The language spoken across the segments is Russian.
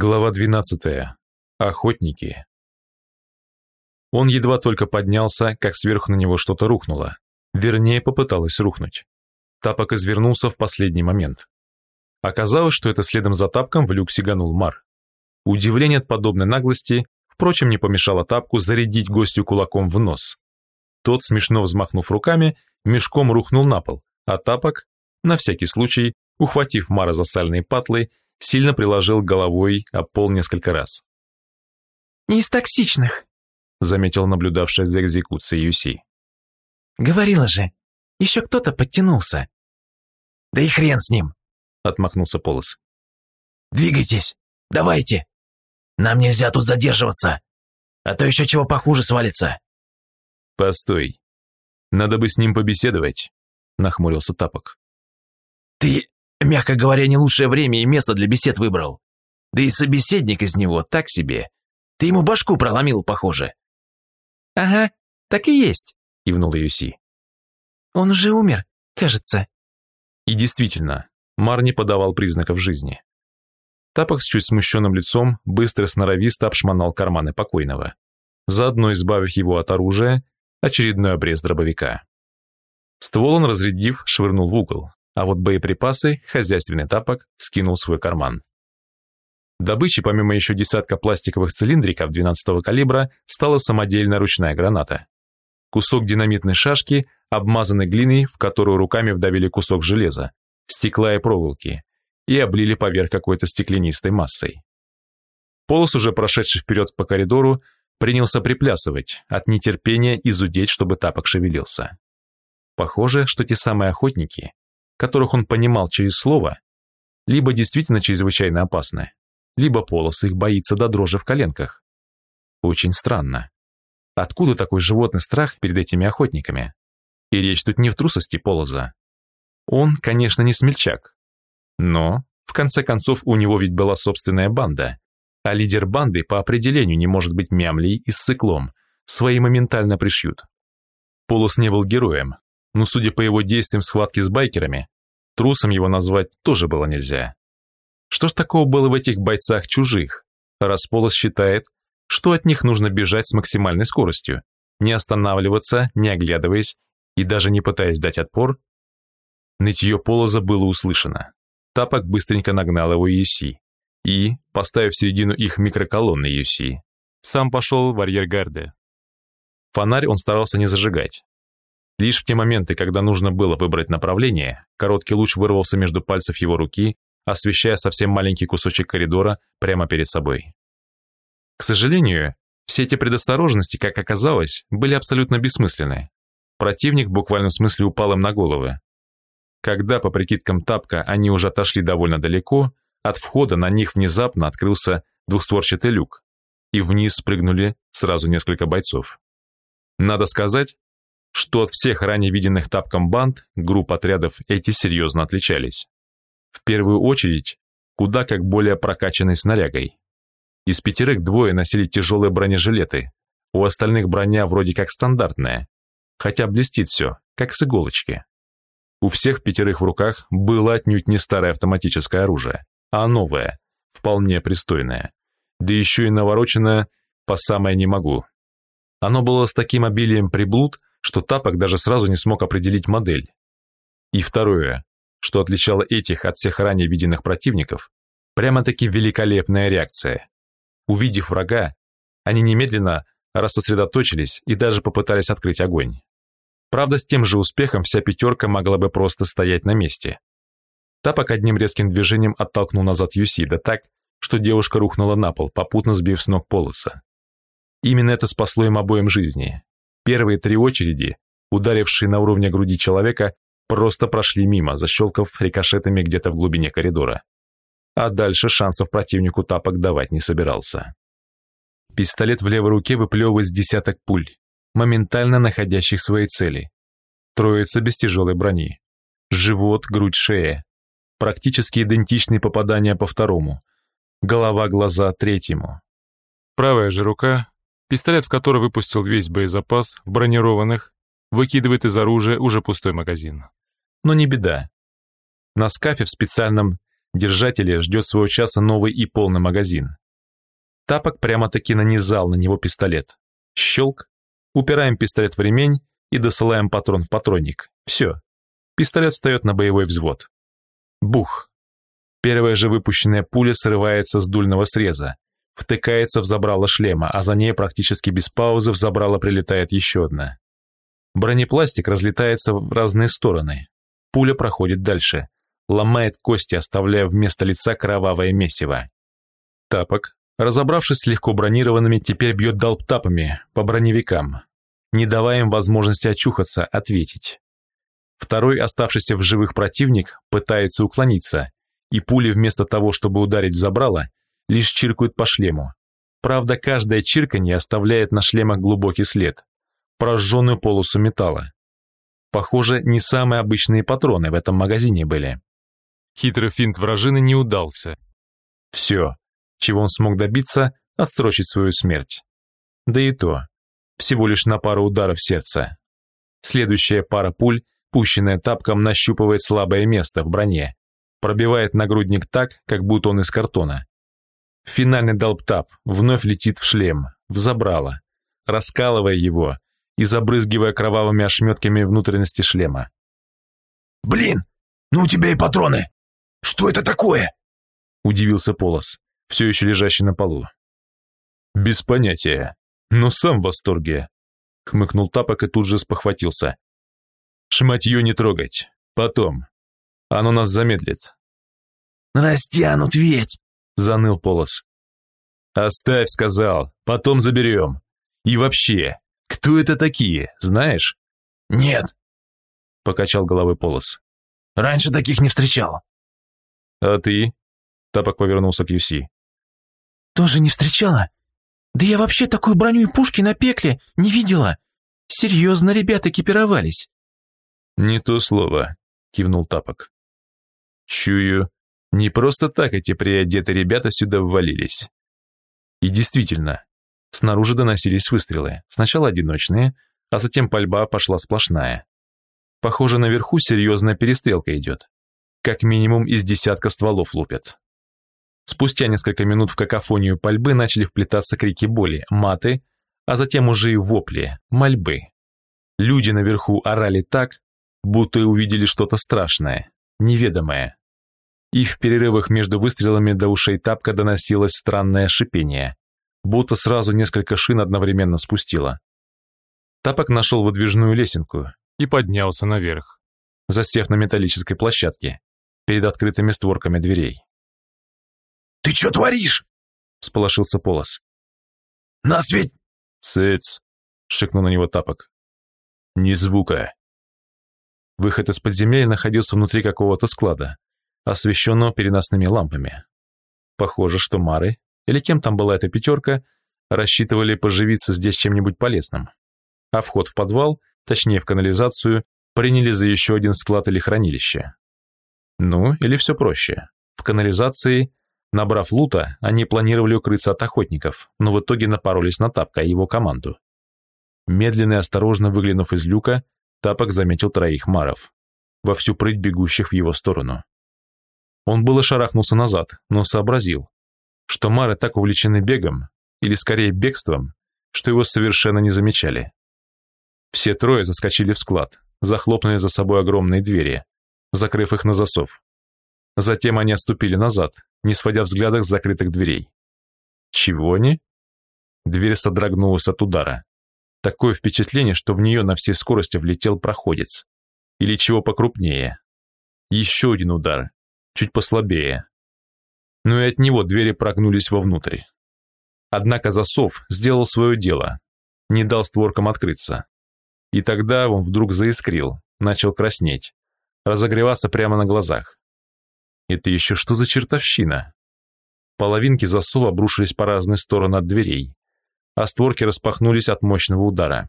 Глава 12. Охотники. Он едва только поднялся, как сверху на него что-то рухнуло. Вернее, попыталось рухнуть. Тапок извернулся в последний момент. Оказалось, что это следом за тапком в люк сиганул Мар. Удивление от подобной наглости, впрочем, не помешало тапку зарядить гостю кулаком в нос. Тот, смешно взмахнув руками, мешком рухнул на пол, а тапок, на всякий случай, ухватив Мара за сальные патлы, сильно приложил головой о пол несколько раз. «Не из токсичных», — заметил наблюдавшая за экзекуцией Юси. «Говорила же, еще кто-то подтянулся». «Да и хрен с ним», — отмахнулся Полос. «Двигайтесь, давайте. Нам нельзя тут задерживаться, а то еще чего похуже свалится». «Постой, надо бы с ним побеседовать», — нахмурился Тапок. «Ты Мягко говоря, не лучшее время и место для бесед выбрал. Да и собеседник из него так себе. Ты ему башку проломил, похоже. Ага, так и есть, кивнул Юси. Он уже умер, кажется. И действительно, Мар не подавал признаков жизни. Тапок с чуть смущенным лицом быстро сноровисто обшмонал карманы покойного, заодно избавив его от оружия, очередной обрез дробовика. Ствол он, разрядив, швырнул в угол, а вот боеприпасы хозяйственный тапок скинул в свой карман. Добычей, помимо еще десятка пластиковых цилиндриков 12-го калибра, стала самодельная ручная граната. Кусок динамитной шашки, обмазанный глиной, в которую руками вдавили кусок железа, стекла и проволоки, и облили поверх какой-то стеклянистой массой. Полос, уже прошедший вперед по коридору, принялся приплясывать, от нетерпения изудеть, чтобы тапок шевелился. Похоже, что те самые охотники которых он понимал через слово, либо действительно чрезвычайно опасны, либо Полос их боится до дрожи в коленках. Очень странно. Откуда такой животный страх перед этими охотниками? И речь тут не в трусости Полоза. Он, конечно, не смельчак. Но, в конце концов, у него ведь была собственная банда, а лидер банды по определению не может быть мямлей и циклом, свои моментально пришьют. Полос не был героем, но, судя по его действиям в схватке с байкерами, трусом его назвать тоже было нельзя. Что ж такого было в этих бойцах чужих, раз Полос считает, что от них нужно бежать с максимальной скоростью, не останавливаться, не оглядываясь и даже не пытаясь дать отпор? Нытье Полоза было услышано. Тапок быстренько нагнал его Юси и, поставив в середину их микроколонны Юси, сам пошел в арьергарде. Фонарь он старался не зажигать, Лишь в те моменты, когда нужно было выбрать направление, короткий луч вырвался между пальцев его руки, освещая совсем маленький кусочек коридора прямо перед собой. К сожалению, все эти предосторожности, как оказалось, были абсолютно бессмысленны. Противник в буквальном смысле упал им на головы. Когда, по прикидкам Тапка, они уже отошли довольно далеко, от входа на них внезапно открылся двухстворчатый люк, и вниз спрыгнули сразу несколько бойцов. Надо сказать, что от всех ранее виденных тапком банд, групп отрядов эти серьезно отличались. В первую очередь, куда как более прокачанной снарягой. Из пятерых двое носили тяжелые бронежилеты, у остальных броня вроде как стандартная, хотя блестит все, как с иголочки. У всех пятерых в руках было отнюдь не старое автоматическое оружие, а новое, вполне пристойное, да еще и навороченное по самое не могу. Оно было с таким обилием приблуд, что Тапок даже сразу не смог определить модель. И второе, что отличало этих от всех ранее виденных противников, прямо-таки великолепная реакция. Увидев врага, они немедленно рассосредоточились и даже попытались открыть огонь. Правда, с тем же успехом вся пятерка могла бы просто стоять на месте. Тапок одним резким движением оттолкнул назад Юси, да так, что девушка рухнула на пол, попутно сбив с ног полоса. Именно это спасло им обоим жизни, Первые три очереди, ударившие на уровне груди человека, просто прошли мимо, защелкав рикошетами где-то в глубине коридора. А дальше шансов противнику тапок давать не собирался. Пистолет в левой руке выплевывает с десяток пуль, моментально находящих своей цели. Троица без тяжелой брони. Живот, грудь, шея. Практически идентичные попадания по второму. Голова, глаза третьему. Правая же рука Пистолет, в который выпустил весь боезапас, в бронированных, выкидывает из оружия уже пустой магазин. Но не беда. На скафе в специальном Держателя ждет своего часа новый и полный магазин. Тапок прямо-таки нанизал на него пистолет. Щелк. Упираем пистолет в ремень и досылаем патрон в патронник. Все. Пистолет встает на боевой взвод. Бух. Первая же выпущенная пуля срывается с дульного среза, втыкается в забрало шлема, а за ней практически без паузы в забрало прилетает еще одна. Бронепластик разлетается в разные стороны. Пуля проходит дальше, ломает кости, оставляя вместо лица кровавое месиво. Тапок, разобравшись с легко бронированными, теперь бьет долбтапами по броневикам, не давая им возможности очухаться, ответить. Второй, оставшийся в живых противник, пытается уклониться, и пули вместо того, чтобы ударить в забрало, лишь чиркают по шлему. Правда, каждое чирканье оставляет на шлемах глубокий след, прожженную полосу металла. Похоже, не самые обычные патроны в этом магазине были. Хитрый финт вражины не удался. Все, чего он смог добиться, отсрочить свою смерть. Да и то, всего лишь на пару ударов сердца. Следующая пара пуль, пущенная тапком, нащупывает слабое место в броне, пробивает нагрудник так, как будто он из картона. Финальный долбтап вновь летит в шлем, в забрало, раскалывая его и забрызгивая кровавыми ошметками внутренности шлема. «Блин, ну у тебя и патроны! Что это такое?» Удивился Полос, все еще лежащий на полу. «Без понятия, но сам в восторге», хмыкнул Тапок и тут же спохватился. «Шматье не трогать, потом, оно нас замедлит. «Растянут ведь!» — заныл Полос. «Оставь, — сказал, — потом заберем. И вообще, кто это такие, знаешь?» «Нет», — покачал головой Полос. «Раньше таких не встречал». «А ты?» — Тапок повернулся к Юси. «Тоже не встречала? Да я вообще такую броню и пушки на пекле не видела. Серьезно ребята экипировались». «Не то слово», — кивнул Тапок. Чую, не просто так эти приодеты ребята сюда ввалились. И действительно, снаружи доносились выстрелы, сначала одиночные, а затем пальба пошла сплошная. Похоже, наверху серьезная перестрелка идет. Как минимум из десятка стволов лупят. Спустя несколько минут в какофонию пальбы начали вплетаться крики боли, маты, а затем уже и вопли, мольбы. Люди наверху орали так, будто увидели что-то страшное, неведомое и в перерывах между выстрелами до ушей тапка доносилось странное шипение, будто сразу несколько шин одновременно спустило. Тапок нашел выдвижную лесенку и поднялся наверх, засев на металлической площадке, перед открытыми створками дверей. «Ты что творишь?» — сполошился Полос. «Нас ведь...» «Цыц!» — шикнул на него Тапок. «Ни звука!» Выход из подземелья находился внутри какого-то склада, освещенного переносными лампами. Похоже, что Мары, или кем там была эта пятерка, рассчитывали поживиться здесь чем-нибудь полезным. А вход в подвал, точнее в канализацию, приняли за еще один склад или хранилище. Ну, или все проще. В канализации, набрав лута, они планировали укрыться от охотников, но в итоге напоролись на Тапка и его команду. Медленно и осторожно выглянув из люка, Тапок заметил троих маров, во всю прыть бегущих в его сторону. Он было шарахнулся назад, но сообразил, что Мары так увлечены бегом, или скорее бегством, что его совершенно не замечали. Все трое заскочили в склад, захлопнули за собой огромные двери, закрыв их на засов. Затем они отступили назад, не сводя взглядов с закрытых дверей. Чего они? Дверь содрогнулась от удара. Такое впечатление, что в нее на всей скорости влетел проходец. Или чего покрупнее. Еще один удар, чуть послабее. Но и от него двери прогнулись вовнутрь. Однако засов сделал свое дело, не дал створкам открыться. И тогда он вдруг заискрил, начал краснеть, разогреваться прямо на глазах. Это еще что за чертовщина? Половинки засова обрушились по разные стороны от дверей, а створки распахнулись от мощного удара.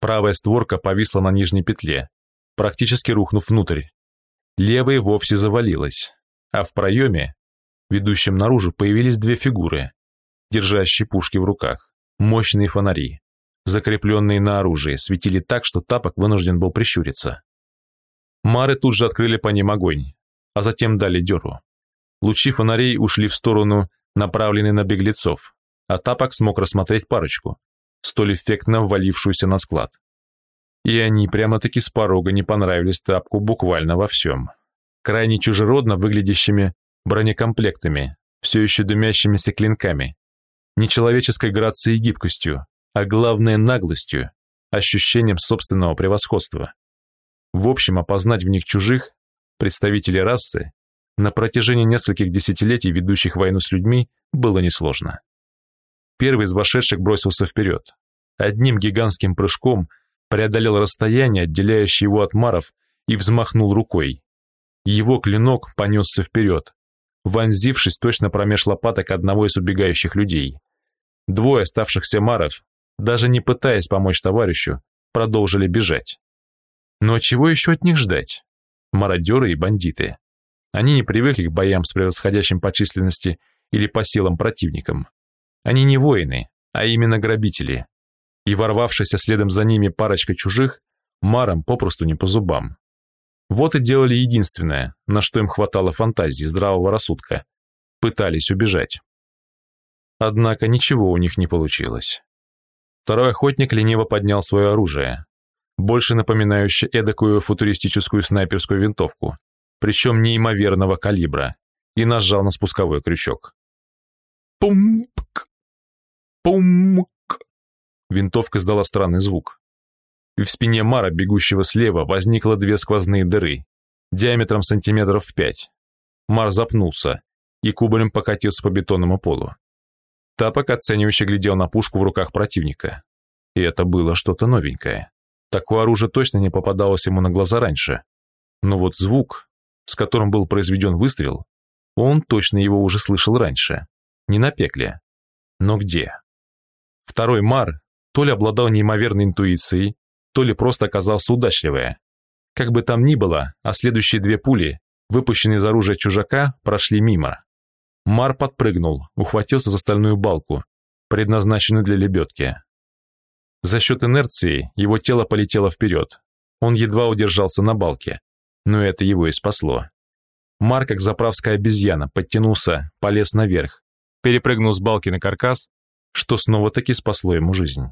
Правая створка повисла на нижней петле, практически рухнув внутрь, Левая вовсе завалилась, а в проеме, ведущем наружу, появились две фигуры, держащие пушки в руках, мощные фонари, закрепленные на оружии, светили так, что тапок вынужден был прищуриться. Мары тут же открыли по ним огонь, а затем дали дёру. Лучи фонарей ушли в сторону, направленной на беглецов, а Тапок смог рассмотреть парочку, столь эффектно ввалившуюся на склад. И они прямо-таки с порога не понравились Тапку буквально во всем. Крайне чужеродно выглядящими бронекомплектами, все еще дымящимися клинками, нечеловеческой грацией и гибкостью, а главное наглостью, ощущением собственного превосходства. В общем, опознать в них чужих, представителей расы, на протяжении нескольких десятилетий ведущих войну с людьми, было несложно. Первый из вошедших бросился вперед. Одним гигантским прыжком преодолел расстояние, отделяющее его от маров, и взмахнул рукой. Его клинок понесся вперед, вонзившись точно промеж лопаток одного из убегающих людей. Двое оставшихся маров, даже не пытаясь помочь товарищу, продолжили бежать. Но чего еще от них ждать? Мародеры и бандиты. Они не привыкли к боям с превосходящим по численности или по силам противником. Они не воины, а именно грабители. И ворвавшаяся следом за ними парочка чужих, марам попросту не по зубам. Вот и делали единственное, на что им хватало фантазии, здравого рассудка. Пытались убежать. Однако ничего у них не получилось. Второй охотник лениво поднял свое оружие, больше напоминающее эдакую футуристическую снайперскую винтовку, причем неимоверного калибра, и нажал на спусковой крючок. Пумк! Пумк! Винтовка издала странный звук. В спине Мара, бегущего слева, возникло две сквозные дыры, диаметром сантиметров в пять. Мар запнулся и кубарем покатился по бетонному полу. Тапок оценивающе глядел на пушку в руках противника. И это было что-то новенькое. Такое оружие точно не попадалось ему на глаза раньше. Но вот звук, с которым был произведен выстрел, он точно его уже слышал раньше. Не на пекле. Но где? Второй Мар то ли обладал неимоверной интуицией, то ли просто оказался удачливее. Как бы там ни было, а следующие две пули, выпущенные из оружия чужака, прошли мимо. Мар подпрыгнул, ухватился за стальную балку, предназначенную для лебедки. За счет инерции его тело полетело вперед. Он едва удержался на балке, но это его и спасло. Мар, как заправская обезьяна, подтянулся, полез наверх, перепрыгнул с балки на каркас, что снова-таки спасло ему жизнь.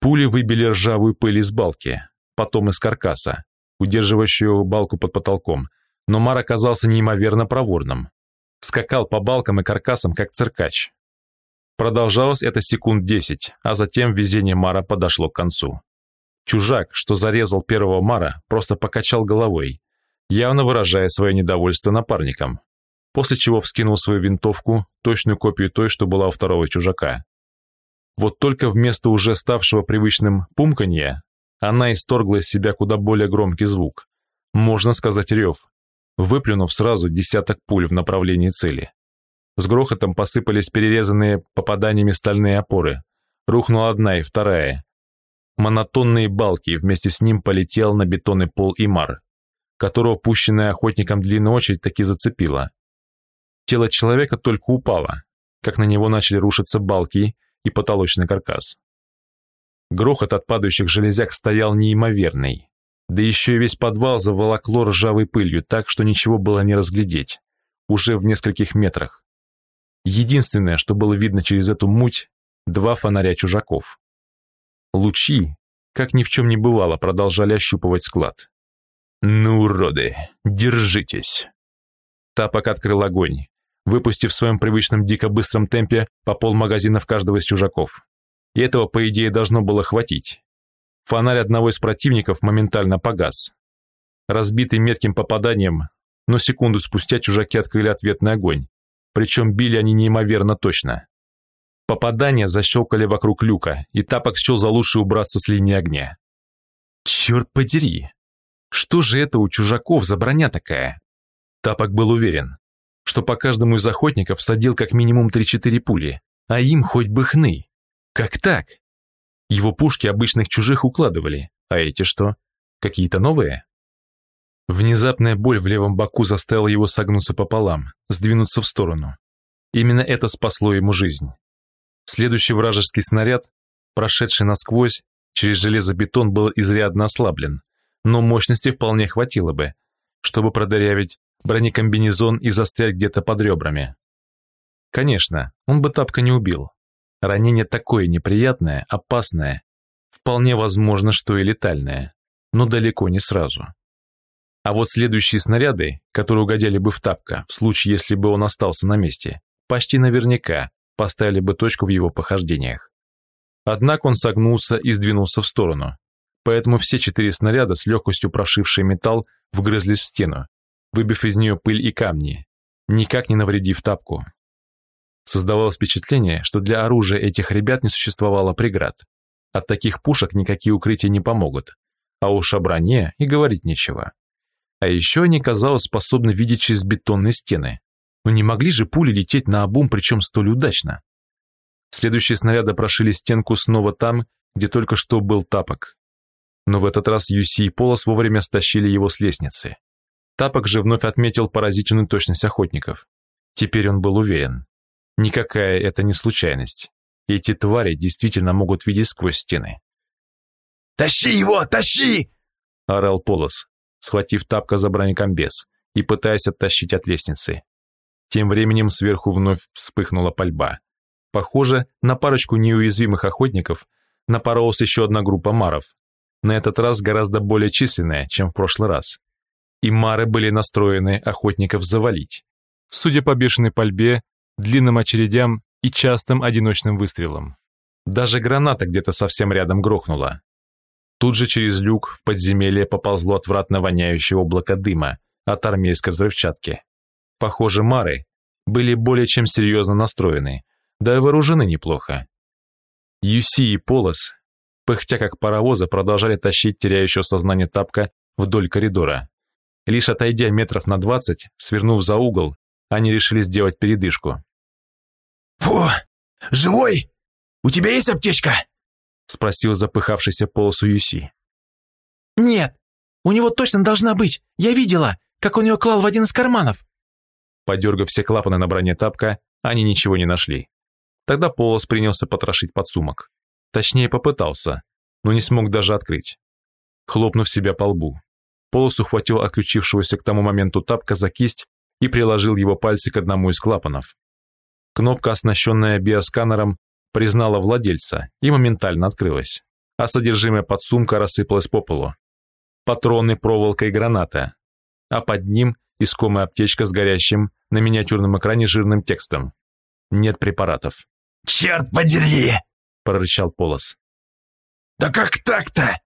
Пули выбили ржавую пыль из балки, потом из каркаса, удерживающего балку под потолком, но Мар оказался неимоверно проворным скакал по балкам и каркасам, как циркач. Продолжалось это секунд десять, а затем везение Мара подошло к концу. Чужак, что зарезал первого Мара, просто покачал головой, явно выражая свое недовольство напарником, после чего вскинул свою винтовку, точную копию той, что была у второго чужака. Вот только вместо уже ставшего привычным пумканья, она исторгла из себя куда более громкий звук. Можно сказать рев, выплюнув сразу десяток пуль в направлении цели. С грохотом посыпались перерезанные попаданиями стальные опоры. Рухнула одна и вторая. Монотонные балки, вместе с ним полетел на бетонный пол Имар, которого пущенная охотником длинная очередь таки зацепила. Тело человека только упало, как на него начали рушиться балки и потолочный каркас. Грохот от падающих железяк стоял неимоверный. Да еще и весь подвал заволокло ржавой пылью, так что ничего было не разглядеть. Уже в нескольких метрах. Единственное, что было видно через эту муть, два фонаря чужаков. Лучи, как ни в чем не бывало, продолжали ощупывать склад. «Ну, уроды, держитесь!» Тапок открыл огонь, выпустив в своем привычном дико быстром темпе по полмагазина в каждого из чужаков. И этого, по идее, должно было хватить. Фонарь одного из противников моментально погас. Разбитый метким попаданием, но секунду спустя чужаки открыли ответный огонь, причем били они неимоверно точно. Попадания защелкали вокруг люка, и Тапок счел за лучше убраться с линии огня. Черт подери! Что же это у чужаков за броня такая? Тапок был уверен, что по каждому из охотников садил как минимум 3-4 пули, а им хоть бы хны. Как так? Его пушки обычных чужих укладывали, а эти что? Какие-то новые? Внезапная боль в левом боку заставила его согнуться пополам, сдвинуться в сторону. Именно это спасло ему жизнь. Следующий вражеский снаряд, прошедший насквозь, через железобетон был изрядно ослаблен, но мощности вполне хватило бы, чтобы продырявить бронекомбинезон и застрять где-то под ребрами. Конечно, он бы Тапка не убил. Ранение такое неприятное, опасное, вполне возможно, что и летальное, но далеко не сразу. А вот следующие снаряды, которые угодили бы в Тапка, в случае, если бы он остался на месте, почти наверняка поставили бы точку в его похождениях. Однако он согнулся и сдвинулся в сторону, поэтому все четыре снаряда, с легкостью прошившие металл, вгрызлись в стену, выбив из нее пыль и камни, никак не навредив тапку. Создавалось впечатление, что для оружия этих ребят не существовало преград. От таких пушек никакие укрытия не помогут, а уж о броне и говорить нечего. А еще они, казалось, способны видеть через бетонные стены. Но не могли же пули лететь на обум, причем столь удачно. Следующие снаряды прошили стенку снова там, где только что был тапок. Но в этот раз Юси и Полос вовремя стащили его с лестницы. Тапок же вновь отметил поразительную точность охотников. Теперь он был уверен. Никакая это не случайность. Эти твари действительно могут видеть сквозь стены. «Тащи его, тащи!» – орал Полос, схватив тапка за бронекомбез и пытаясь оттащить от лестницы. Тем временем сверху вновь вспыхнула пальба. Похоже, на парочку неуязвимых охотников напоролась еще одна группа маров. На этот раз гораздо более численная, чем в прошлый раз. И мары были настроены охотников завалить. Судя по бешеной пальбе, длинным очередям и частым одиночным выстрелам. Даже граната где-то совсем рядом грохнула. Тут же через люк в подземелье поползло отвратно воняющее облако дыма от армейской взрывчатки. Похоже, мары были более чем серьезно настроены, да и вооружены неплохо. Юси и Полос, пыхтя как паровозы, продолжали тащить теряющего сознание тапка вдоль коридора. Лишь отойдя метров на двадцать, свернув за угол, они решили сделать передышку. «Фу! Живой? У тебя есть аптечка?» спросил запыхавшийся Полосу Юси. «Нет, у него точно должна быть. Я видела, как он ее клал в один из карманов». Подергав все клапаны на броне тапка, они ничего не нашли. Тогда Полос принялся потрошить подсумок. Точнее, попытался, но не смог даже открыть. Хлопнув себя по лбу, Полос ухватил отключившегося к тому моменту тапка за кисть и приложил его пальцы к одному из клапанов. Кнопка, оснащенная биосканером, признала владельца и моментально открылась, а содержимое подсумка рассыпалось по полу. Патроны, проволока и граната, а под ним искомая аптечка с горящим на миниатюрном экране жирным текстом. Нет препаратов. «Черт подери!» – прорычал Полос. «Да как так-то?